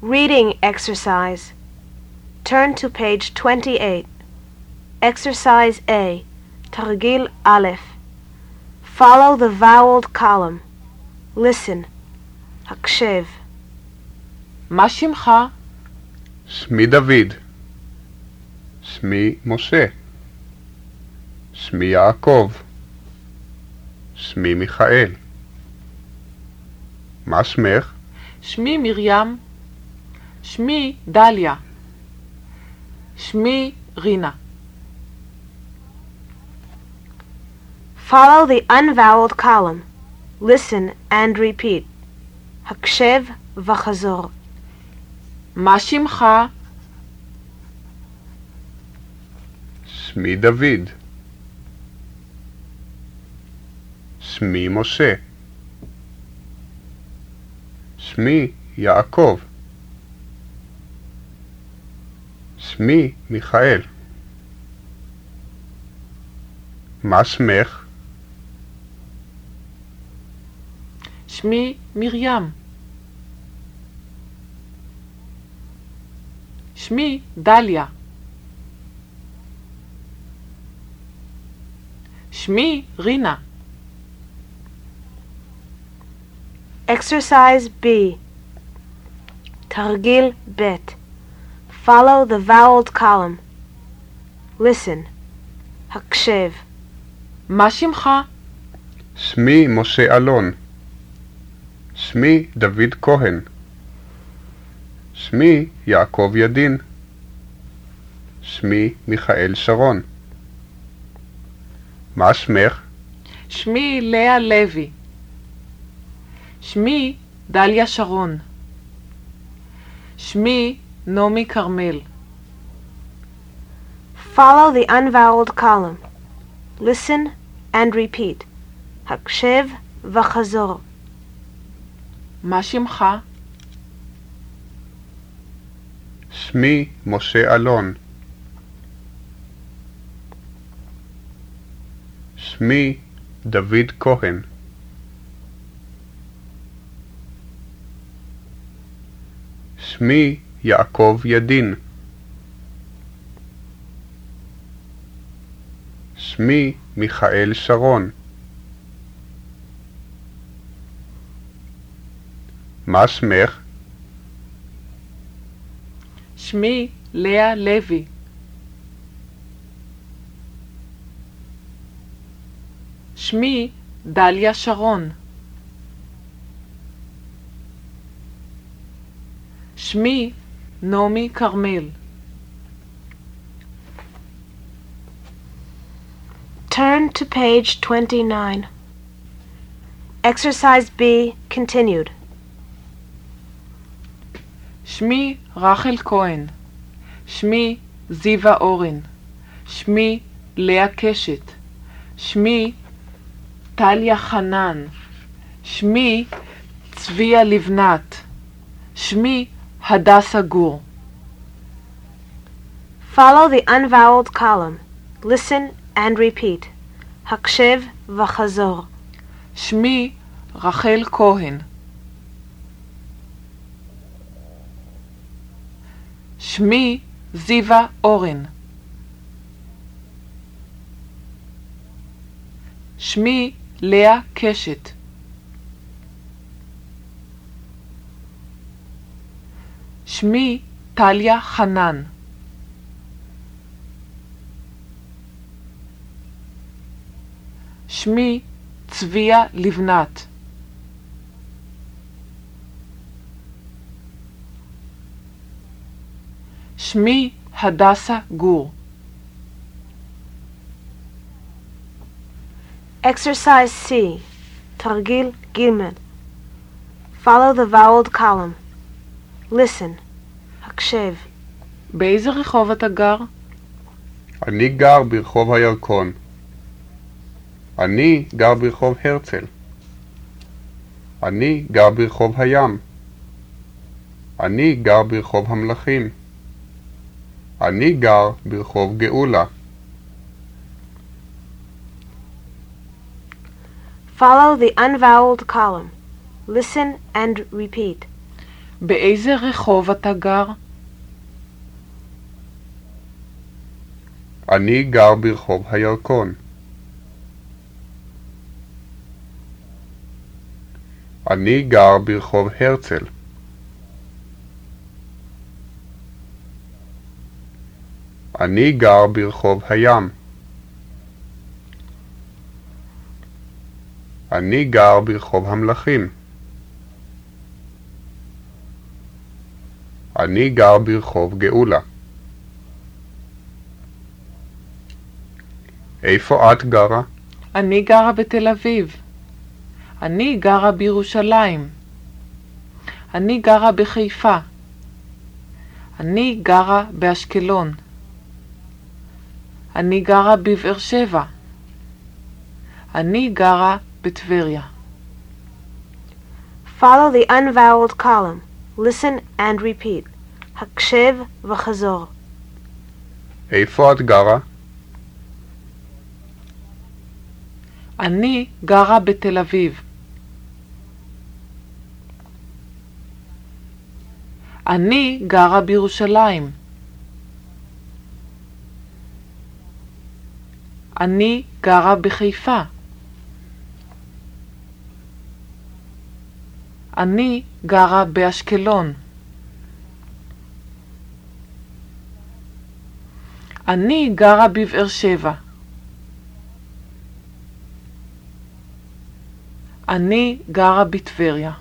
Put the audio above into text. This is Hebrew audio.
Reading exercise. Turn to page 28. Exercise A. תרגיל א'. Follow the voweled column. Listen. הקשב. מה שמך? שמי דוד. שמי משה. שמי יעקב. שמי מיכאל. מה שמך? שמי מרים. שמי דליה. שמי רינה. Follow the unvoweled column. Listen and repeat. הקשב וחזור. מה שמך? שמי דוד. שמי משה. שמי יעקב. שמי מיכאל. מה שמך? שמי מרים. שמי דליה. שמי רינה. Exercise B. תרגיל ב'. Follow the voweled column. Listen. הקשב. מה שמך? שמי משה אלון. שמי דוד כהן. שמי יעקב ידין. שמי מיכאל שרון. מה שמך? שמי לאה לוי. שמי דליה שרון. שמי נעמי כרמל. Follow the unvoweled column. Listen and repeat. הקשב וחזור. מה שמך? שמי משה אלון. שמי דוד כהן. שמי יעקב ידין. שמי מיכאל שרון. מה שמך? שמי לאה לוי. שמי דליה שרון. שמי נעמי כרמל. Turn to page 29. Exercise B continued. שמי רחל כהן. שמי זיווה אורן. שמי לאה קשת. שמי טליה חנן. שמי צביה לבנת. שמי הדסה גור. Follow the unvoweled column. Listen and repeat. הקשב וחזור. שמי רחל כהן. שמי זיווה אורן. שמי לאה קשת. שמי טליה חנן. שמי צביה לבנת. שמי הדסה גור. Exercise C. תרגיל ג' Follow the voweled column. Listen. הקשב. באיזה רחוב אתה גר? אני גר ברחוב הירקון. אני גר ברחוב הרצל. אני גר ברחוב הים. אני גר ברחוב המלכים. אני גר ברחוב גאולה. Follow the unvoweled column. Listen and repeat. באיזה רחוב אתה גר? אני גר ברחוב הירקון. אני גר ברחוב הרצל. אני גר ברחוב הים. אני גר ברחוב המלכים. אני גר ברחוב גאולה. איפה את גרה? אני גרה בתל אביב. אני גרה בירושלים. אני גרה בחיפה. אני גרה באשקלון. אני גרה בבאר שבע. אני גרה בטבריה. Follow the unvoweled column. Listen and repeat. הקשב וחזור. איפה את גרה? אני גרה בתל אביב. אני גרה בירושלים. אני גרה בחיפה. אני גרה באשקלון. אני גרה בבאר שבע. אני גרה בטבריה.